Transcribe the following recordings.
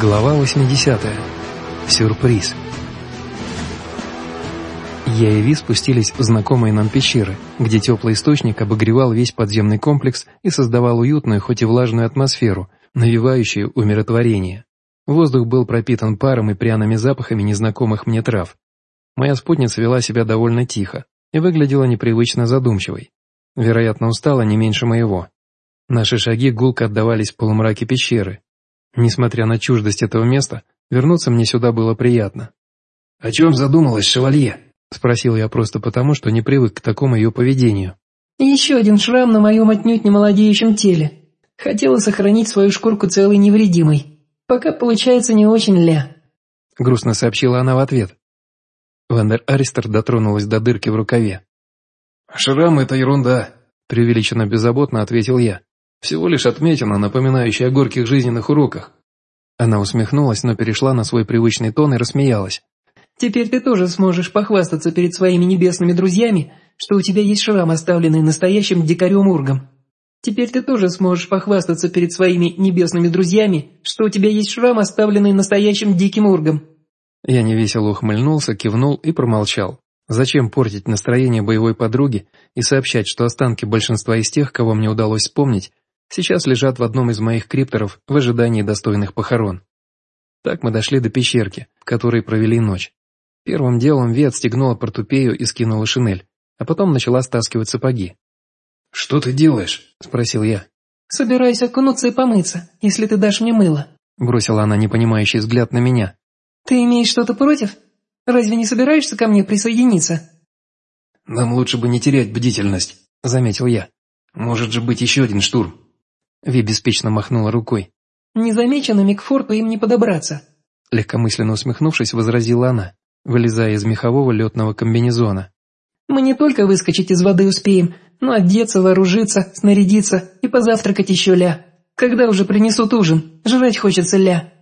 Глава 80. Сюрприз. Я и Ви спустились в знакомые нам пещеры, где теплый источник обогревал весь подземный комплекс и создавал уютную, хоть и влажную атмосферу, навевающую умиротворение. Воздух был пропитан паром и пряными запахами незнакомых мне трав. Моя спутница вела себя довольно тихо и выглядела непривычно задумчивой. Вероятно, устала не меньше моего. Наши шаги гулко отдавались в полумраке пещеры. Несмотря на чуждость этого места, вернуться мне сюда было приятно. «О чем задумалась, шевалье?» — спросил я просто потому, что не привык к такому ее поведению. «Еще один шрам на моем отнюдь не молодеющем теле. Хотела сохранить свою шкурку целой невредимой. Пока получается не очень ля». Грустно сообщила она в ответ. Вандер Аристер дотронулась до дырки в рукаве. «Шрам — это ерунда», — преувеличенно беззаботно ответил я. «Всего лишь отметина, напоминающая о горьких жизненных уроках». Она усмехнулась, но перешла на свой привычный тон и рассмеялась. «Теперь ты тоже сможешь похвастаться перед своими небесными друзьями, что у тебя есть шрам, оставленный настоящим дикарем Ургом. Теперь ты тоже сможешь похвастаться перед своими небесными друзьями, что у тебя есть шрам, оставленный настоящим диким Ургом». Я невесело ухмыльнулся, кивнул и промолчал. Зачем портить настроение боевой подруги и сообщать, что останки большинства из тех, кого мне удалось вспомнить, сейчас лежат в одном из моих крипторов в ожидании достойных похорон. Так мы дошли до пещерки, в которой провели ночь. Первым делом Ви отстегнула портупею и скинула шинель, а потом начала стаскивать сапоги. «Что ты делаешь?» – спросил я. «Собираюсь окунуться и помыться, если ты дашь мне мыло», – бросила она непонимающий взгляд на меня. «Ты имеешь что-то против?» Разве не собираешься ко мне присоединиться?» «Нам лучше бы не терять бдительность», — заметил я. «Может же быть еще один штурм». Ви беспечно махнула рукой. «Незамеченными к форту им не подобраться», — легкомысленно усмехнувшись, возразила она, вылезая из мехового летного комбинезона. «Мы не только выскочить из воды успеем, но одеться, вооружиться, снарядиться и позавтракать еще ля. Когда уже принесут ужин? Жрать хочется ля».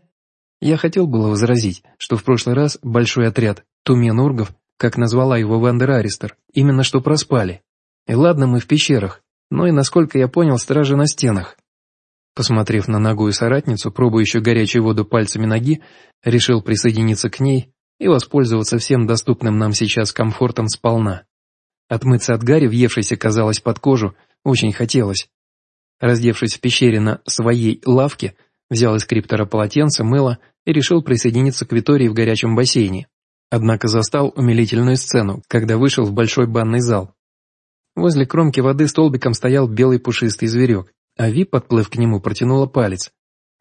Я хотел было возразить, что в прошлый раз большой отряд тумен-ургов, как назвала его Вандер Аристер, именно что проспали. И ладно мы в пещерах, но и, насколько я понял, стражи на стенах. Посмотрев на ногу и соратницу, пробующую горячую воду пальцами ноги, решил присоединиться к ней и воспользоваться всем доступным нам сейчас комфортом сполна. Отмыться от гари, въевшейся, казалось, под кожу, очень хотелось. Раздевшись в пещере на своей лавке, взял из криптора полотенце, мыло и решил присоединиться к Витории в горячем бассейне. Однако застал умилительную сцену, когда вышел в большой банный зал. Возле кромки воды столбиком стоял белый пушистый зверек, а Ви, подплыв к нему, протянула палец.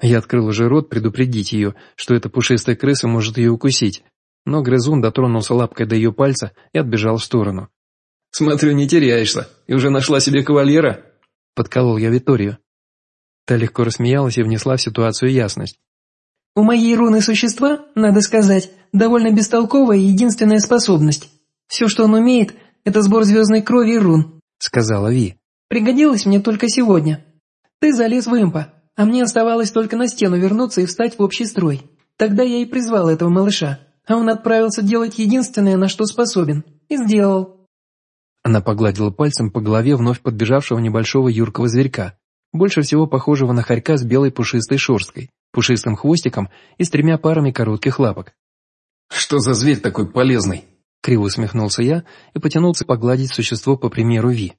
Я открыл уже рот предупредить ее, что эта пушистая крыса может ее укусить, но грызун дотронулся лапкой до ее пальца и отбежал в сторону. «Смотрю, не теряешься, и уже нашла себе кавальера?» Подколол я Виторию. Та легко рассмеялась и внесла в ситуацию ясность. У моей руны существа, надо сказать, довольно бестолковая и единственная способность. Все, что он умеет, это сбор звездной крови и рун», — сказала Ви. «Пригодилось мне только сегодня. Ты залез в импа, а мне оставалось только на стену вернуться и встать в общий строй. Тогда я и призвал этого малыша, а он отправился делать единственное, на что способен. И сделал». Она погладила пальцем по голове вновь подбежавшего небольшого юркого зверька, больше всего похожего на хорька с белой пушистой шерсткой пушистым хвостиком и с тремя парами коротких лапок. «Что за зверь такой полезный?» Криво усмехнулся я и потянулся погладить существо по примеру Ви.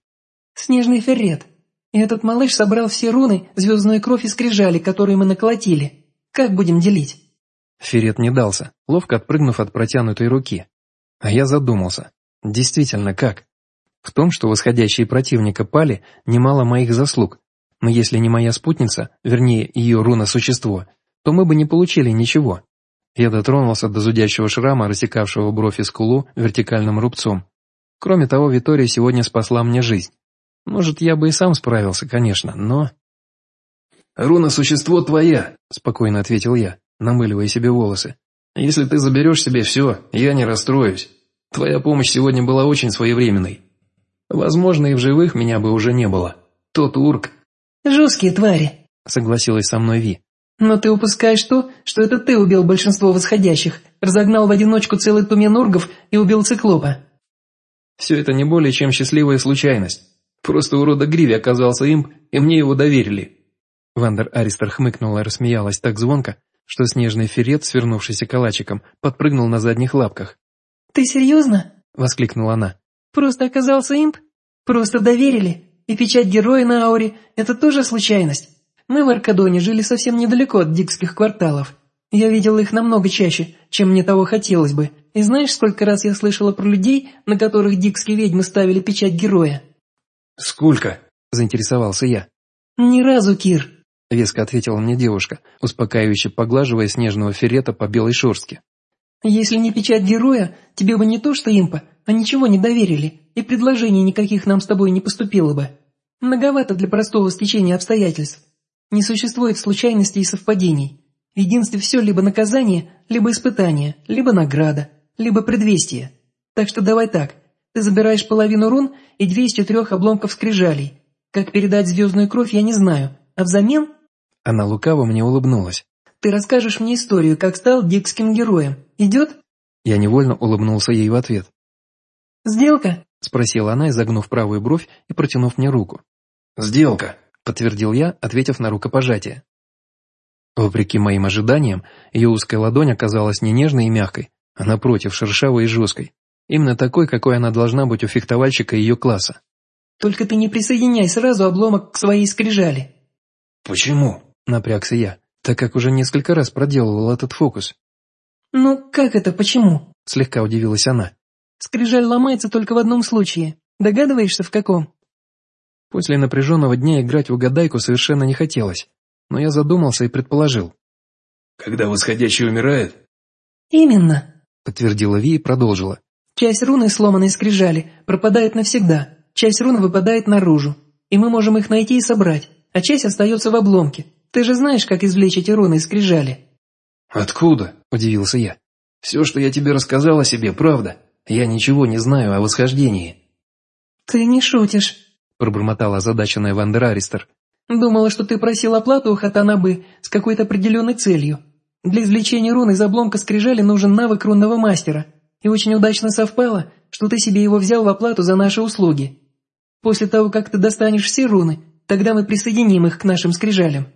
«Снежный феррет. И этот малыш собрал все руны, звездную кровь и скрижали, которые мы наколотили. Как будем делить?» Феррет не дался, ловко отпрыгнув от протянутой руки. А я задумался. Действительно, как? В том, что восходящие противника пали, немало моих заслуг, но если не моя спутница, вернее ее руна-существо, то мы бы не получили ничего. Я дотронулся до зудящего шрама, рассекавшего бровь и скулу вертикальным рубцом. Кроме того, Витория сегодня спасла мне жизнь. Может, я бы и сам справился, конечно, но... «Руна-существо твоя», — спокойно ответил я, намыливая себе волосы. «Если ты заберешь себе все, я не расстроюсь. Твоя помощь сегодня была очень своевременной. Возможно, и в живых меня бы уже не было. Тот урк, «Жесткие твари», — согласилась со мной Ви. «Но ты упускаешь то, что это ты убил большинство восходящих, разогнал в одиночку целый тумен ургов и убил циклопа». «Все это не более чем счастливая случайность. Просто у рода Гриви оказался имп, и мне его доверили». Вандер Аристер хмыкнула и рассмеялась так звонко, что снежный ферет, свернувшийся калачиком, подпрыгнул на задних лапках. «Ты серьезно?» — воскликнула она. «Просто оказался имп? Просто доверили? И печать героя на ауре — это тоже случайность? Мы в Аркадоне жили совсем недалеко от дикских кварталов. Я видел их намного чаще, чем мне того хотелось бы. И знаешь, сколько раз я слышала про людей, на которых дикские ведьмы ставили печать героя?» «Сколько?» – заинтересовался я. «Ни разу, Кир», – веско ответила мне девушка, успокаивающе поглаживая снежного ферета по белой шерстке. «Если не печать героя, тебе бы не то что импа, а ничего не доверили, и предложений никаких нам с тобой не поступило бы. Многовато для простого стечения обстоятельств. Не существует случайностей и совпадений. В единстве все либо наказание, либо испытание, либо награда, либо предвестие. Так что давай так, ты забираешь половину рун и две из четырех обломков скрижалей. Как передать звездную кровь, я не знаю, а взамен...» Она лукаво мне улыбнулась. «Ты расскажешь мне историю, как стал дикским героем. Идет?» Я невольно улыбнулся ей в ответ. «Сделка?» – спросила она, изогнув правую бровь и протянув мне руку. «Сделка», – подтвердил я, ответив на рукопожатие. Вопреки моим ожиданиям, ее узкая ладонь оказалась не нежной и мягкой, а напротив, шершавой и жесткой. Именно такой, какой она должна быть у фехтовальщика ее класса. «Только ты не присоединяй сразу обломок к своей скрижали». «Почему?» – напрягся я, так как уже несколько раз проделывал этот фокус. «Ну, как это почему?» – слегка удивилась она. «Скрижаль ломается только в одном случае. Догадываешься, в каком?» После напряженного дня играть в угадайку совершенно не хотелось, но я задумался и предположил. «Когда восходящий умирает?» «Именно», — подтвердила Ви и продолжила. «Часть руны сломанной скрижали пропадает навсегда, часть рун выпадает наружу, и мы можем их найти и собрать, а часть остается в обломке. Ты же знаешь, как извлечь эти руны из скрижали». «Откуда?» – удивился я. «Все, что я тебе рассказал о себе, правда. Я ничего не знаю о восхождении». «Ты не шутишь», – пробормотала озадаченная Вандер Аристер. «Думала, что ты просил оплату у Хатанабы с какой-то определенной целью. Для извлечения рун из обломка скрижали нужен навык рунного мастера, и очень удачно совпало, что ты себе его взял в оплату за наши услуги. После того, как ты достанешь все руны, тогда мы присоединим их к нашим скрижалям.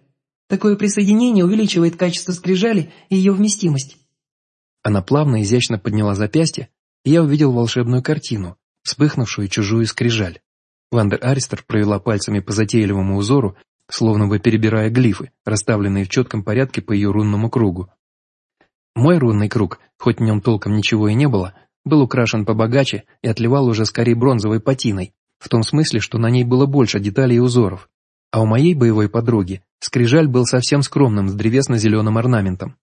Такое присоединение увеличивает качество скрижали и ее вместимость». Она плавно и изящно подняла запястье, и я увидел волшебную картину, вспыхнувшую чужую скрижаль. Вандер Аристер провела пальцами по затейливому узору, словно бы перебирая глифы, расставленные в четком порядке по ее рунному кругу. Мой рунный круг, хоть в нем толком ничего и не было, был украшен побогаче и отливал уже скорее бронзовой патиной, в том смысле, что на ней было больше деталей и узоров. А у моей боевой подруги скрижаль был совсем скромным с древесно-зеленым орнаментом.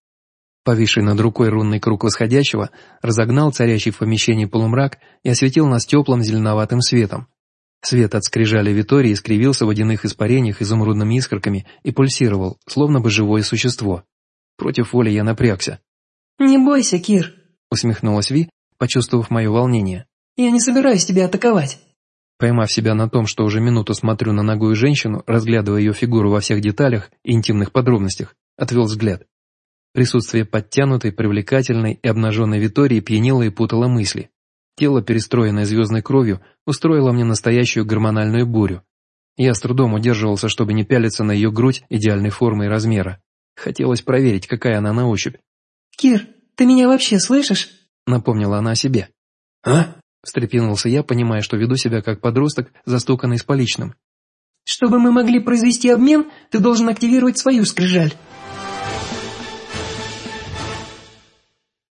Повисший над рукой рунный круг восходящего разогнал царящий в помещении полумрак и осветил нас теплым зеленоватым светом. Свет от скрижали Витории искривился в водяных испарениях изумрудными искорками и пульсировал, словно бы живое существо. Против воли я напрягся. «Не бойся, Кир», — усмехнулась Ви, почувствовав мое волнение. «Я не собираюсь тебя атаковать». Поймав себя на том, что уже минуту смотрю на ногую женщину, разглядывая ее фигуру во всех деталях и интимных подробностях, отвел взгляд. Присутствие подтянутой, привлекательной и обнаженной Витории пьянило и путало мысли. Тело, перестроенное звездной кровью, устроило мне настоящую гормональную бурю. Я с трудом удерживался, чтобы не пялиться на ее грудь идеальной формы и размера. Хотелось проверить, какая она на ощупь. «Кир, ты меня вообще слышишь?» Напомнила она о себе. «А?» Встрепенулся я, понимая, что веду себя как подросток, застуканный с поличным. «Чтобы мы могли произвести обмен, ты должен активировать свою скрижаль»,